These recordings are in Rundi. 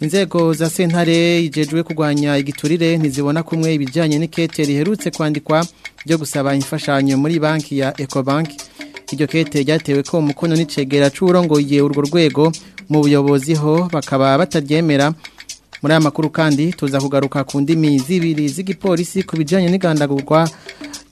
inzego za sentare igejwe kugwanya igiturire ntizibona kumwe ibijyanye n'ikete riherutse kwandikwa byo gusaba imfashanyo muri banki ya Ecobank iryo kete ryatewe ko umukono n'icegera c'uwurongoye urwo rwego mu buyobozi ho bakaba bataryemera muri aya makuru kandi tuza kugaruka ku ndimi zibiri z'igipolisi ku bijyanye n'igandagurwa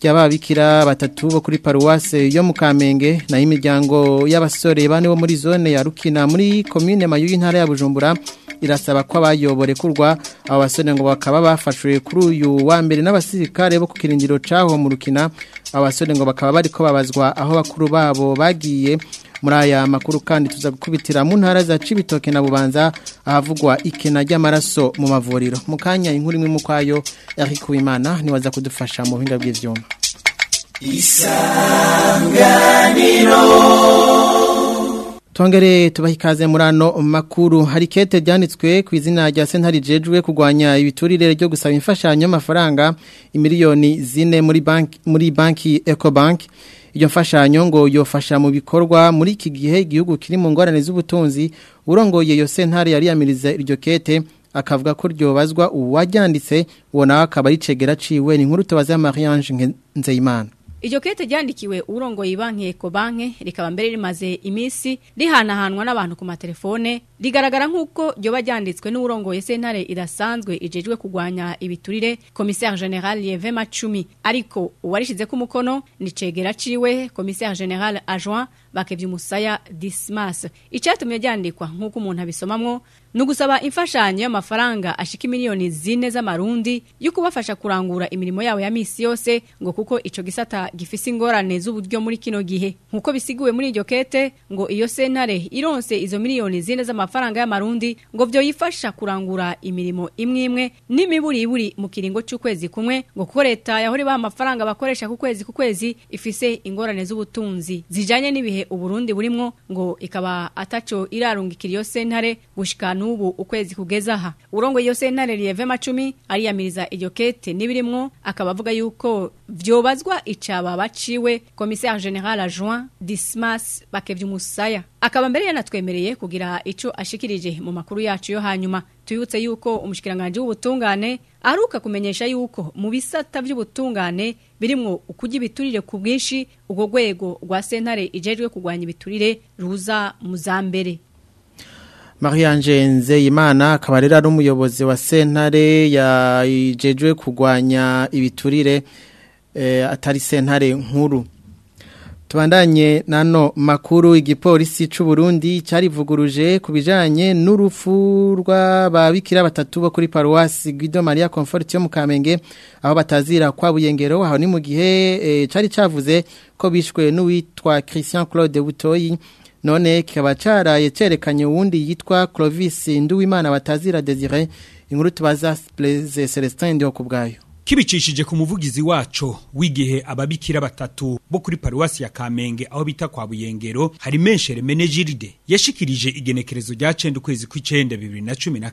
ry'ababikira batatu bo kuri paruwase yo mu kamenge naho imiryango y'abasore bane bo muri zone ya rukina muri komine mayu y'intara ya bujumbura irasaba ko abayoborekurwa aba ngo bakaba bafashwe kuri uyu wa mbere n'abasirikare bo ku kirindiro cyaho mu rukina aba ngo bakaba bari ko babazwa aho bakuru babo bagiye muri aya makuru kandi tuza gukubitira mu ntara za Cibitoke na Bubanza ahavugwa ikena ry'amaraso mu mavuriro mu kanya inkuru imwe mu kwayo Eric imana niwaza kudufasha mu buhinga bw'ivyuma Isanganiro Tuangere tubahi kaze murano makuru harikete janitswe ku izina rya sentari jejwe kugwanya ibiturire ryo gusaba imfashanyo y'amafaranga zine muri banki muri banki Ecobank iyo mfasha ngo yofasha mu bikorwa muri iki gihe igihugu kiri mu ngorane z'ubutunzi urongoye yo sentari yari yamiriza iryo kete akavuga ko ryobazwa uwajyanditse ubona akaba ari cegera ciwe ni nkuru tubaza Marie Ange Nzeyimana iryo kete ryandikiwe urongoye banki eko banki rikaba mbere rimaze iminsi rihanahanwa n'abantu ku matelefone rigaragara nk'uko ryoba ryanditswe n'urongoye sentare idasanzwe ijejwe kurwanya ibiturire komiseri general yeve macumi ariko uwarishyize ku mukono ni cegera ciwe komiseri general adjoint bakebye umusaya dismas icyatumye ryandikwa nk'uko umuntu abisomamwo ni ugusaba imfashanyo y'amafaranga ashika miliyoni zine z'amarundi yo kubafasha kurangura imirimo yabo ya minsi yose ngo kuko icyo gisata gifise ingorane z'uburyo muri kino gihe nk'uko bisiguwe muri iryo kete ngo iyo sentare ironse izo miliyoni zine z'amafaranga y'amarundi ngo vyo yifasha kurangura imirimo imwe imwe n'imiburiburi mu kiringo cy'ukwezi kumwe ngo kuko leta yahora ibaha amafaranga bakoresha ku kwezi ku kwezi ifise ingorane z'ubutunzi zijanye n'ibihe uburundi burimwo ngo ikaba ataco irarungikira iyo sentare gushika n'ubu ukwezi kugeza aha urongoye iyo sentare lieve macumi ariyamiriza iryo kete n'ibirimwo akaba avuga yuko vyobazwa icaba aba baciwe komiseri general adjoint Dismas Bakevyumusaya akaba mbere yanatwemereye kugira icyo ashikirije mu makuru yacu yo hanyuma tuyutse yuko umushikiranganje w'ubutungane aruka kumenyesha yuko mu bisata by'ubutungane birimo ukujya ibiturire ku bwinshi ubwo rwego rwa sentare ijejwe kurwanya ibiturire ruza mu za mbere Mariange Nzeyimana akaba rero ari umuyobozi wa sentare yajejwe kurwanya ibiturire Eh, atari sentare nkuru tubandanye nano makuru igipolisi cy'u Burundi cyarivuguruje ku bijyanye n'urupfu rw'ababikira batatu bo kuri paruwasi Guido Maria Confort yo mu Kamenge aho batazira kwa Buyengero aho ni mu gihe eh, cyari cyavuze ko bishwe n'uwitwa Christian Claude Butoyi none kikaba caraye cyerekanye uwundi yitwa Clovis Nduwimana batazira Desire inkuru tubaza Celestin Ndokubwayo kibicishije ku muvugizi wacu w'igihe ababikira batatu bo kuri paruwasi ya Kamenge aho bita kwa Buyengero hari menshere menegiride yashikirije igenekerezo rya 9 ukwezi kw'icenda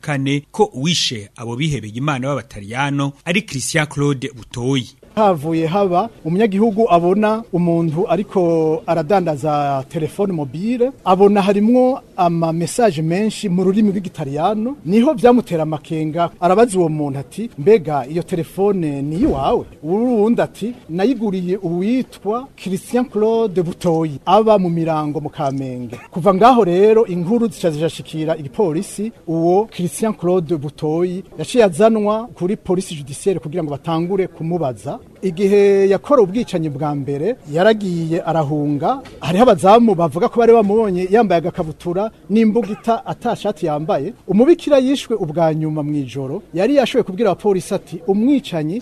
kane ko uwishe abo bihebeye Imana b'abatariyano ari Christian Claude Butoyi havuye haba umunyagihugu abona umuntu ariko aradandaza telefone mobile abona harimwo ama message menshi mu rurimi rw'igitariyano niho byamutera amakenga arabaza uwo muntu ati mbega iyo telefone ni iwawe urundi ati nayiguriye uwitwa Christian Claude Butoyi aba mu mirango mu Kamenge kuva ngaho rero inkuru zicazashikira igipolisi uwo Christian Claude Butoyi yaciye azanwa kuri polisi judiciaire kugira ngo batangure kumubaza igihe yakora ubwicanyi bwa mbere yaragiye arahunga hariho abazamu bavuga ko bari bamubonye yambaye agakabutura n'imbugita atashati yambaye umubikira yishwe ubwa nyuma mu ijoro yari yashoboye kubwira abapolisi ati umwicanyi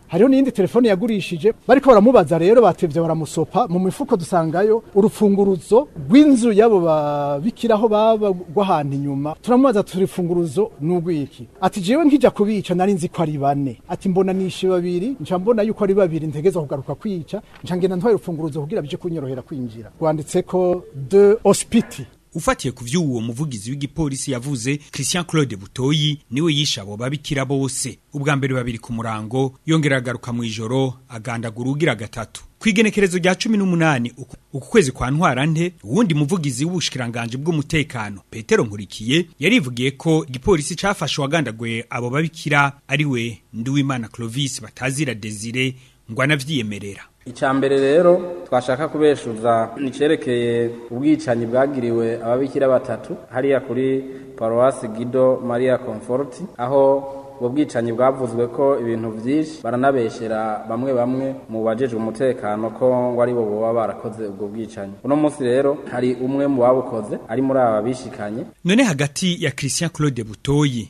hariho n'iyindi telefone yagurishije bariko baramubaza rero batebye baramusopa mu mifuko dusangayo urufunguruzo rw'inzu y'abo babikiraho baba ahantu inyuma turamubaza turi funguruzo n’ubwiki. ati jewe nkija kubica nari nzi ko ari bane ati mbona nishi babiri nca mbona yuko ari babiri ntegeza kugaruka kwica nca ngenda ntwaye urufunguruzo kugira bije kunyorohera kwinjira rwanditseko de hospiti ufatiye ku byo uwo muvugizi w'igipolisi yavuze Christian Claude Butoyi niwe yisha abo babikira bose ubwa mbere babiri ku murango yongera agaruka mu ijoro agandagura ugira gatatu ku igenekerezo rya cumi n'umunani uku kwezi kwa ntwara nte uwundi muvugizi w'ubushikiranganji bw'umutekano petero nkurikiye yarivugiye ko igipolisi cafashe uwagandaguye abo babikira ari we ndiwimana clovis batazira desire ngo anavyiyemerera icya mbere rero twashaka kubeshuza icyerekeye ubwicanyi bwagiriwe ababikira batatu hariya kuri paruwasi gido maria comfort aho ubwo bwicanyi bwavuzwe ko ibintu byinshi baranabeshyera bamwe bamwe mu bajejwe umutekano ko ngo ari baba barakoze ubwo bwicanyi uno munsi rero hari umwe mu babukoze ari muri aba bishikanye none hagati ya christian claude butoyi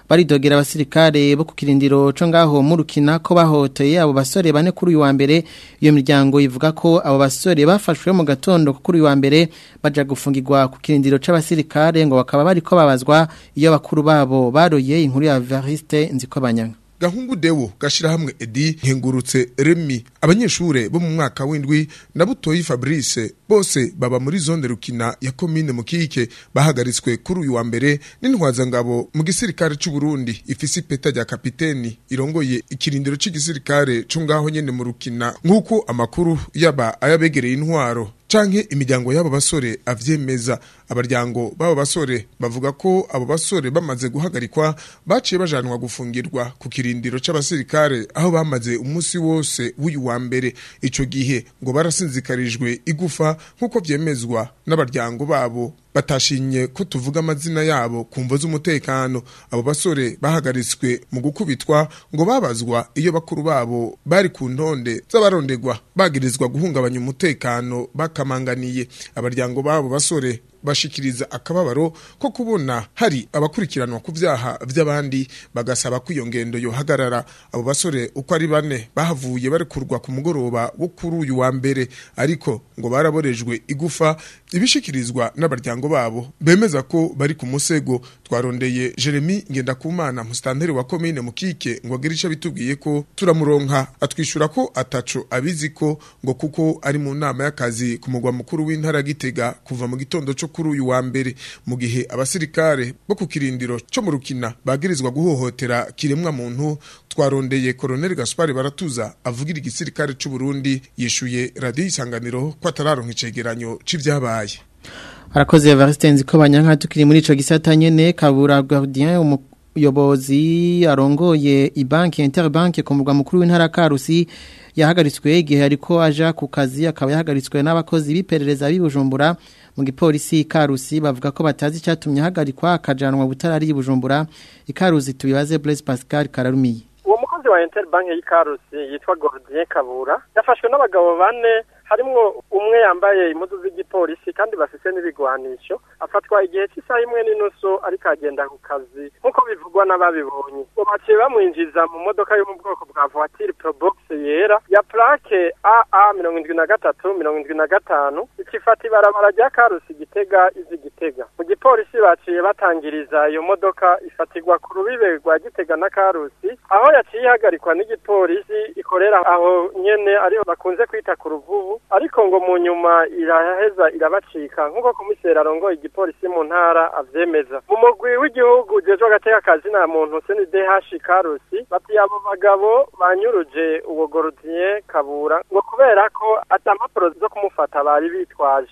baridogera abasirikare bo ku kirindiro cyo ngaho murukina ko bahotoye abo basore bane kuri uyu wa mbere iyo miryango ivuga ko abo basore bafashwe mu gatondo kuri uyu wa mbere baja gufungigwa ku kirindiro c'abasirikare ngo bakaba bariko babazwa iyo bakuru babo baroye inkuru ya Variste nziko banyanga gahungu dewo Gashyirahamwe edi nkengurutse remi abanyeshuri bo mu mwaka w'indwi na butoyi fabrice bose baba muri zone rukina ya komine mukike bahagaritswe kuri uyu wa mbere n'intwazangabo mu gisirikare c'uburundi ifise ipeta rya kapiteni irongoye ikirindiro c'igisirikare co ngaho nyene mu rukina nk'uko amakuru yaba ayabegereye intwaro canke imiryango y'abo basore avyemeza abaryango b'abo basore bavuga ko abo basore bamaze guhagarikwa baciye bajanwa gufungirwa ku kirindiro cy’abasirikare aho bamaze umunsi wose w'uyu wa mbere icyo gihe ngo barasinzikarijwe igufa nk'uko vyemezwa n'abaryango babo batashinye ko tuvuga amazina yabo ku mvo z'umutekano abo basore bahagaritswe mu gukubitwa ngo babazwa iyo bakuru babo bari ku ntonde z'abarondegwa bagirizwa guhungabanya umutekano bakamanganiye abaryango babo basore bashikiriza akababaro ko kubona hari abakurikiranwa ku byaha by'abandi bagasaba ko iyo ngendo yohagarara abo basore uko ari bane bahavuye barikurwa ku mugoroba wo kuri uyu wa mbere ariko ngo baraborejwe igufa ibishyikirizwa n'abaryango babo bemeza ko bari ku musego twarondeye jeremy ngendakumana musitanteri wa komine mukike ngo agire icyo bitubwiye ko turamuronka atwishyura ko ataco abizi ko ngo kuko ari mu nama y'akazi ku mugwa mukuru w'intara gitega kuva mu gitondo cyo kuri uyu wa mbere mu gihe abasirikare bo ku kirindiro cyo mu rukina bagirizwa guhohotera kiremwa muntu twarondeye Colonel Gaspar Baratuza avugira igisirikare cy'u Burundi yishuye radio isanganiro ko atararonka icegeranyo c'ivyabaye Arakoze Evariste nziko banyanka tukiri muri ico gisata nyene kabura Guardian umuyobozi arongoye ibanki Interbank ku murwa mukuru w'intara Karusi yahagaritswe igihe ariko aja ku kazi akaba yahagaritswe n'abakozi b'iperereza b'ibujumbura mu gipolisi Karusi bavuga ko batazi cyatumye hagarikwa akajanwa butarari Bujumbura ikaruzi tubibaze Blaise Pascal Kararumiye umukozi wa Interbank y'i yitwa Gordien Kabura yafashwe n'abagabo bane harimwo umwe yambaye impuzu z'igipolisi kandi bafise n'ibigwanisho afatwa igihe cy'isaha imwe n'inusu ariko agenda ku kazi nk'uko bivugwa n'ababibonye ngo baciye bamwinjiza mu modoka yo mu bwoko bwa voiture probox yera ya plaque AA mirongo indwi na gatatu mirongo indwi na gatanu ikifata ibarabara rya karusi gitega izi gitega mu gipolisi baciye batangiriza iyo modoka ifatirwa ku rubibe rwa gitega na karusi aho yaciye ihagarikwa n'igipolisi ikorera aho nyene ariho bakunze kwita ku ruvubu ariko ngo mu nyuma iraheza irabacika nk'uko komiseri arongoye igipolisi mu ntara avyemeza mu mugwi w'igihugu ujejwe agateka na muntu se CNDH Karusi bati abo bagabo banyuruje uwo Gordier Kabura ngo kubera ko atampapuro zo kumufata bari bitwaje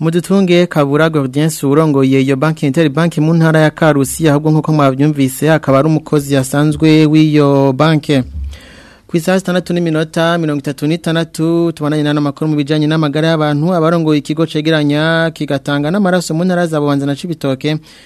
mudutunge kabura Gaudence urongoye iyo banki Inter banki mu ntara ya Karusi ahubwo nkuko mwabyumvise akaba ari umukozi yasanzwe w'iyo banki ku isaha zitandatu n'iminota mirongo itatu n'itandatu tubananye n'amakuru mu bijyanye n'amagara y'abantu abarongoye ikigo cegeranya kigatanga n'amaraso mu ntara za bubanza na cibitoke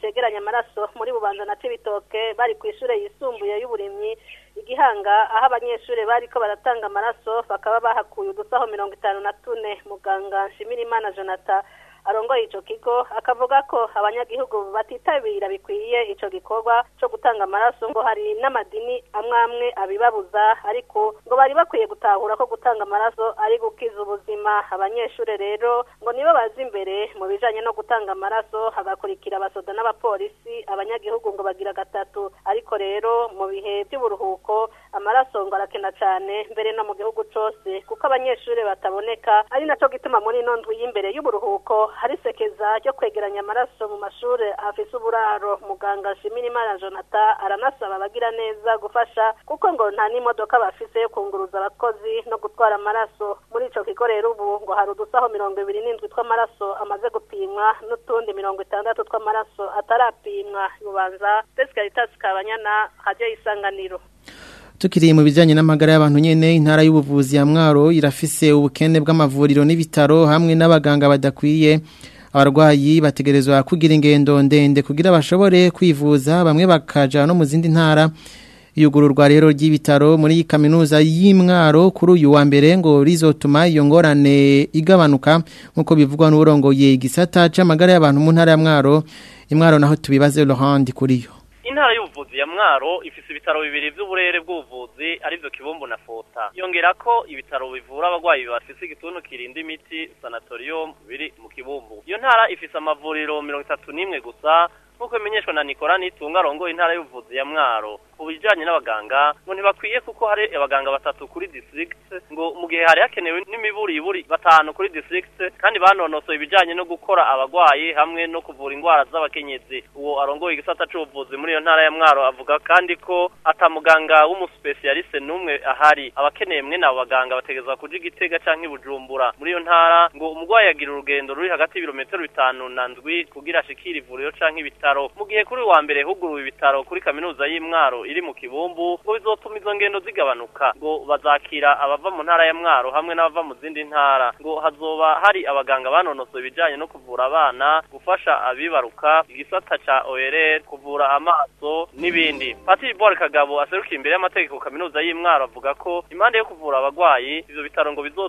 cegeranya amaraso muri bubanza na cibitoke bari ku ishure yisumbuye y'uburimyi igihanga aho abanyeshure bariko baratanga amaraso bakaba bahakuye udusaho mirongo itanu na tune muganga nshimirimana jonathan arongoye icyo kigo akavuga ko abanyagihugu batitabira bikwiye icyo gikorwa cyo gutanga amaraso ngo hari n'amadini amwamwe abibabuza ariko ngo bari bakwiye gutahura ko gutanga amaraso ari gukiza ubuzima abanyeshuri rero ngo nibo bazi imbere mu bijanye no gutanga amaraso hagakurikira abasoda n'abapolisi abanyagihugu ngo bagira gatatu ariko rero mu bihe by'uburuhuko amaraso ngo arakena cyane mbere no mu gihugu cyose kuko abanyeshuri bataboneka ari nacyo gituma muri ino ndwi y'imbere y'uburuhuko hari sekeza ryo kwegeranya amaraso mu mashuri afise uburaro muganga shimirimana jonata aranasaba abagira neza gufasha kuko ngo nta n'imodoka bafise yo kunguruza abakozi no gutwara amaraso muri ico kigo rero ubu ngo hari udusaho mirongo ibiri n'indwi tw'amaraso amaze gupimwa n'utundi mirongo itandatu tw'amaraso atarapimwa yubanza Caritas Kabanyana radio isanganiro tukiriye mu bijyanye n'amagara y'abantu nyene intara y'ubuvuzi ya Mwaro irafise ubukene bw'amavuriro n'ibitaro hamwe n'abaganga badakwiye abarwayi bategerezwa kugira ingendo ndende kugira bashobore kwivuza bamwe bakaja no mu zindi ntara iyugururwa rero ry'ibitaro muri iyi kaminuza y'imwaro kuri uyu wa mbere ngo rizotuma iyo ngorane igabanuka nk'uko bivugwa n'uburongoye igisata cy'amagara y'abantu mu ntara ya mwaro imwaro naho tubibaze Laurent kuri yo y'ubuvuzi ya mwaro ifise ibitaro bibiri vy'uburere bw'ubuvuzi arivyo kibombo na fota yongera ko ibitaro bivura abagwayi bafise igituntu kirinda imiti sanatorium biri mu kibumbu iyo ntara ifise amavuriro mirongo itatu n'imwe gusa nk'uko bimenyeshwa na Nicola Nitunga arongoye intara y'ubuvuzi ya Mwaro mu bijyanye n'abaganga ngo ntibakwiye kuko hari abaganga batatu kuri district ngo mu gihe hari hakenewe n'imiburiburi batanu kuri district kandi banonosoye ibijyanye no gukora abarwayi hamwe no kuvura indwara z'abakenyezi uwo arongoye igisata cy'ubuvuzi muri iyo ntara ya Mwaro avuga kandi ko atamuganga w'umuspecialiste n'umwe ahari abakeneye mwe nabo baganga bategezwa kuja igitega canke ibujumbura muri iyo ntara ngo umurwayi agira urugendo ruri hagati y'ibirometero bitanu na ndwi kugira ashikire ivuriro canke ibitaro bitaro mu kuri wa mbere huguruwe ibitaro kuri kaminuza y'Imwaro iri mu Kibumbu ngo bizotuma izo ngendo zigabanuka ngo bazakira abava mu ntara ya Mwaro hamwe n'abava mu zindi ntara ngo hazoba hari abaganga banonosoye ibijyanye no kuvura abana gufasha abibaruka igisata ca ORL kuvura amaso n'ibindi Patrick Bor Kagabo aserukiye imbere y'amategeko kaminuza y'Imwaro avuga ko impande yo kuvura abarwayi ivyo bitaro ngo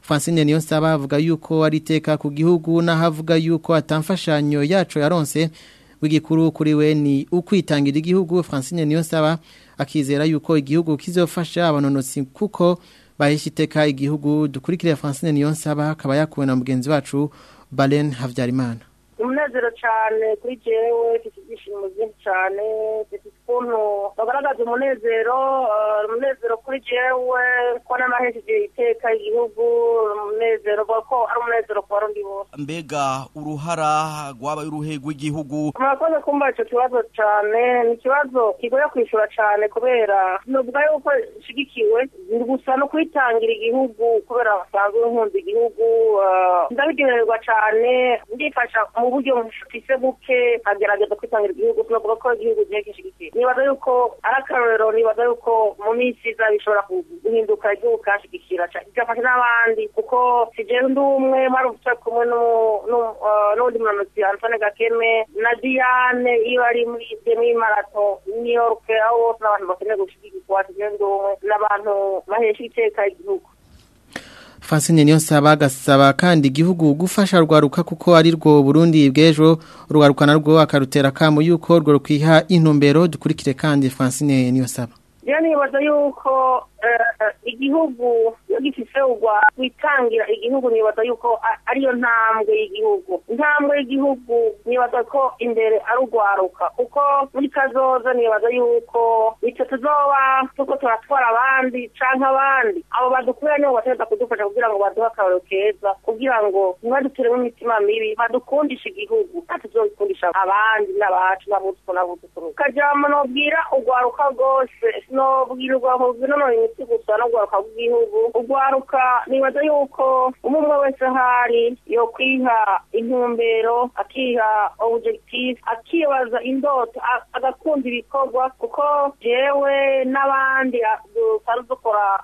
francine niyonsaba avuga yuko ari iteka ku gihugu n'ahavuga yuko atamfashanyo yacu yaronse w'igikuru kuri we ni ukwitangira igihugu francine niyonsaba akizera yuko igihugu kizofasha abanonotsi kuko bahisha igihugu dukurikira Francine Niyonsaba akaba yakuwe na mugenzi wacu Balen Havyarimana umunezero cyane kuri jewe dufite ibyishimo cyane ukuntu bagaragaza umunezero uh, umunezero kuri jewe ko n'amahejeje iteka igihugu umunezero ko ari umunezero ku barundi bose mbega uruhara rwabaye y'uruhe rw'igihugu murakoze kumva icyo kibazo cyane ni ikibazo kigoye kwishyura cyane kubera nubwo yuko gishyigikiwe gusa no kwitangira igihugu kubera basanzwe nkunda igihugu uh, ndabigenerwa cyane ndifasha mu buryo bufise buke agerageza kwitangira igihugu sinavuga ko igihugu gihe gishyigikiye nibaza yuko ari akarorero nibaza yuko mu minsi iza bishobora guhinduka igihugu igafasha n'abandi kuko kigenda umwe wari ufite kumwe n'undi uh, munanuzi antone gakeme na diane iyo ari muri demi marato new york aho bose n'abantu bakeneye gushyigikirwa kigenda umwe n'abantu bahesha iteka igihugu Francine Niyonsaba agasaba kandi igihugu gufasha rwaruka kuko ari rwo Burundi bw'ejo rwarukana rwo akarutera kamo yuko rwo rukwiha intumbero dukurikire kandi Francine Niyonsaba. Yani nibaza yuko Eh, igihugu iyo gifise witangira igihugu nibaza yuko ariyo ntambwe y'igihugu ntambwe y'igihugu nibaza ko imbere ari urwaruka kuko muri kazoza nibaza yuko icyo tuzoba tuko turatwara abandi canke abandi abo badukubira nibo bategereza kudufasha kugira ngo baduhe akarorero keza kugira ngo ntibaduturemo imitima mibi badukundisha igihugu natuzobikundisha abandi n'abacu n'abuzukuru n'abuzukuru kajambo nobwira urwaruka rwose nobwira urwaruka nonoye uretse gusa no guharuka bw'igihugu urwaruka nibaza yuko umwe wese ahari yo kwiha intumbero akiha objective akibaza indoto agakunda ibikorwa kuko jewe n'abandi dukora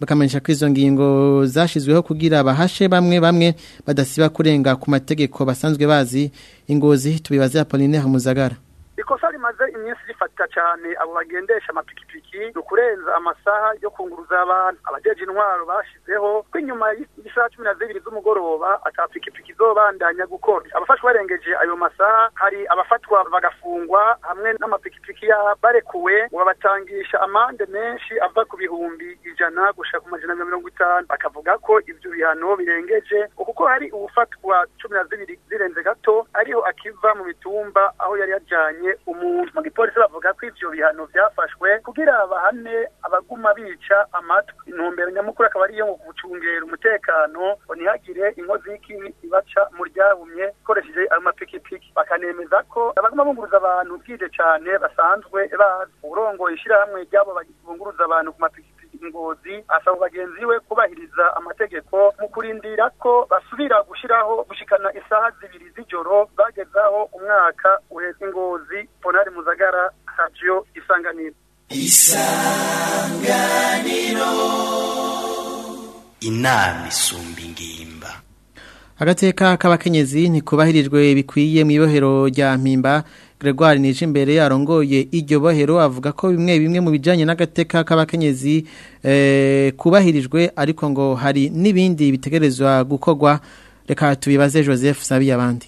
bakamenyesha ko izo ngingo zashyizweho kugira abahashe bamwe bamwe badasiba kurenga ku mategeko basanzwe bazi ingozi tubibaze Apolline Hamuzagara ikosa rimaze iminsi rifatika cyane abo bagendesha amapikipiki ni ukurenza amasaha yo kunguruza abantu abajeje intwaro bashyizeho ko inyuma isaha cumi na zibiri z'umugoroba atapikipiki zobandanya gukora abafashwa barengeje ayo masaha hari abafatwa bagafungwa hamwe n'amapikipiki barekuwe ngo babatangisha amande menshi ava ku bihumbi ijana gushaka ku majana na mirongo itanu bakavuga ko ibyo bihano birengeje kuko hari ubufatwa cumi na zibiri zirenze gato ariho akiva mu mitumba aho yari yajanye umuntu mu gipolisi bavuga ko ibyo bihano byafashwe kugira bahane abaguma bica amatwi intumbero nyamukuru akaba ariyo ngo gucungera umutekano n'atanu ntihagire inkozi y'ikibi ibaca mu ryabumye ikoresheje ayo mapikipiki bakanemeza ko abaguma bunguruza abantu bwije cyane basanzwe bazi urongoye ishirahamwe ryabo bunguruza abantu ku mapikipiki ingozi asaba bagenzi we kubahiriza amategeko mu kurindira ko basubira gushyiraho gushikana isaha zibiri z'ijoro bagezaho umwaka uheze ingozi ponari muzagara radio isanganiro isanganiro inama isumba ingimba agateka k'abakenyezi ntikubahirijwe bikwiye mu ibohero rya mpimba Gregoire nije imbere yarongoye iryo bohero avuga ko bimwe bimwe mu bijanye n'agateka k'abakenyezi eh, kubahirijwe ariko ngo hari n'ibindi bitegerezwa gukogwa reka tubibaze Joseph Sabi abandi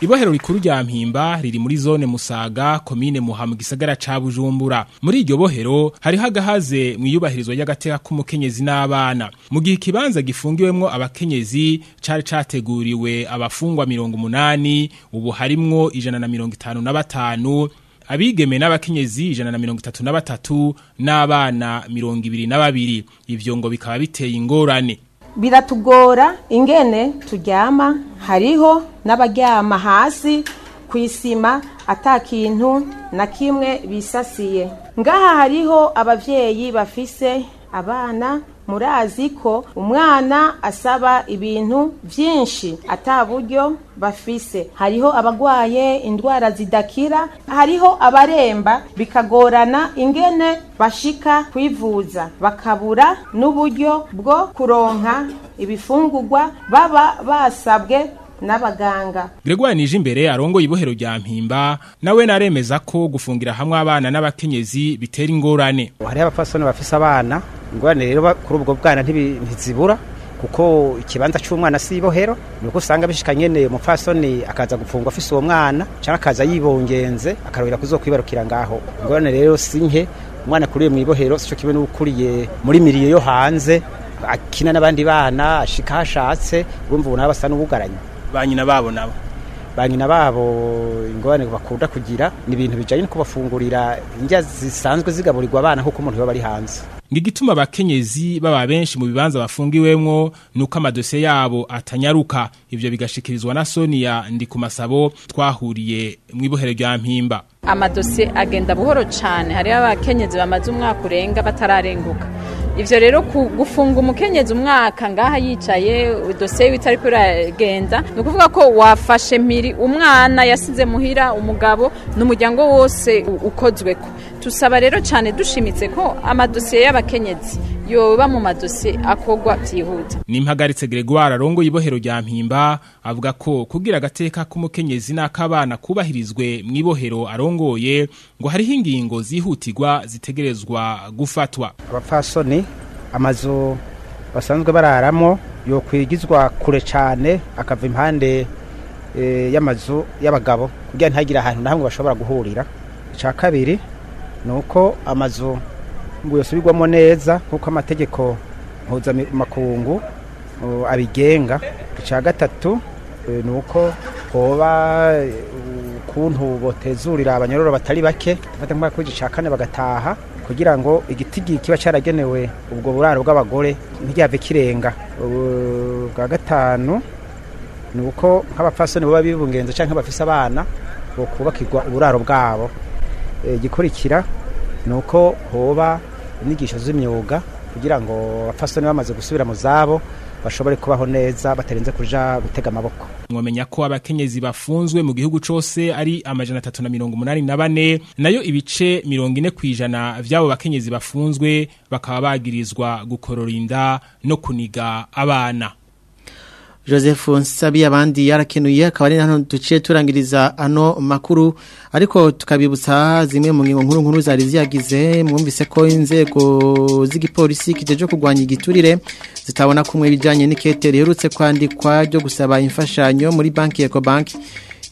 ibohero rikuru rya mpimba riri muri zone musaga komine muhamu gisagara ca bujumbura muri iryo bohero hariho agahaze mwiyubahirizwa ry'agateka k'umukenyezi n'abana mu gihe ikibanza gifungiwemwo abakenyezi cari categuriwe abafungwa mirongo umunani ubu harimwo ijana na mirongo itanu na batanu abigeme n'abakenyezi ijana na mirongo itatu na batatu n'abana mirongo ibiri na babiri ivyo ngo bikaba biteye ingorane biratugora ingene turyama hariho n'abaryama hasi ku isima ata kintu na kimwe bisasiye ngaha hariho ababyeyi bafise abana murazi ko umwana asaba ibintu byinshi ataburyo bafise hariho abagwaye indwara zidakira hariho abaremba bikagorana ingene bashika kwivuza bakabura n'uburyo bwo kuronka ibifungugwa baba basabwe n'abaganga Gregoire imbere arongoye ibohero rya mpimba nawe naremeza ko gufungira hamwe abana n'abakenyezi bitera ingorane hariho abapfasoni bafise abana ingorane rero kuri ubwo bwana ntizibura kuko ikibanza cy'umwana si ibohero ni uko usanga bishika nyene umupfasoni akaza gupfungwa afise uwo mwana cyangwa akaza yibongenze akarobera kuzokwibarukira ngaho ingorane rero si nke umwana kuriye mu ibohero sico kimwe n'ukuriye muri miriyo yo hanze akina n'abandi bana ashika ashatse urumva ubu nawe n'ubugaranye ba babo nabo ba nyina babo ingorane bakunda kugira ni ibintu bijyanye no kubafungurira indya zisanzwe zigaburirwa abana kuko umuntu baba ari hanze ngigituma abakenyezi baba benshi mu bibanza bafungiwemwo nuko amadosiye yabo atanyaruka ibyo bigashyikirizwa na Sonia ndi ku masabo twahuriye mu mwibohere rya mpimba amadosiye agenda buhoro cyane hari abakenyezi bamaze umwaka urenga batararenguka ibyo rero gufunga umukenyezi umwaka ngaha yicaye dosiye we kuragenda ni ukuvuga ko wafashe miri umwana yasize muhira umugabo n'umuryango wose ukozwe ko tusaba rero cyane dushimitse ko amadosiye y'abakenyezi yoba mu madosiye akogwa byihuta nimpagaritse Gregoire arongoye ibohero rya mpimba avuga ko kugira agateka k'umukenyezi n'akabana kubahirizwe mu ibohero arongoye ngo hariho ingingo zihutirwa zitegerezwa gufatwa abapfasoni amazu basanzwe bararamo yokwigizwa kure cyane akava impande e, y'amazu y'abagabo kugira ntihagire ahantu na hamwe bashobora guhurira icya kabiri ni uko amazu ngo yasubirwamo neza nk'uko amategeko mpuzamakungu abigenga icya gatatu e, ni uko hoba ukuntu botezurira abanyororo batari bake bafata nk'uko icya kane bagataha kugira ngo igitigi kiba cyaragenewe ubwo buraro bw'abagore ntiryave kirenga bwa gatanu ni uko nk'abapfasoni baba bibungenza cyangwa bafise abana bakubakirwa uburaro bwabo igikurikira e, ni uko hoba inyigisho z'imyuga kugira ngo abapfasoni bamaze gusubira mu zabo bashobore kubaho neza batarenze kuja gutega amaboko mwamenya ko abakenyezi bafunzwe mu gihugu cose ari amajana atatu na mirongo umunani na bane nayo ibice mirongo ine kw'ijana vy'abo bakenyezi bafunzwe bakaba bagirizwa gukorora no kuniga abana joseph nsabi abandi yarakenuye akaba ari hano duciye turangiriza ano makuru ariko tukabibutsa zimwe mu ngingo nkuru nkuru zari ziyagize mwumvise ko inzego z'igipolisi kijeje kugwanya igiturire zitabona kumwe ibijyanye n'iketere yerutse kwandikwa ryo gusaba imfashanyo muri banki eco banki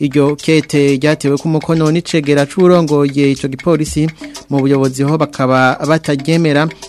iryo kete ryatewe ko umukono n'icegera c'urongoye ico gipolisi mu buyobozi ho bakaba bataryemera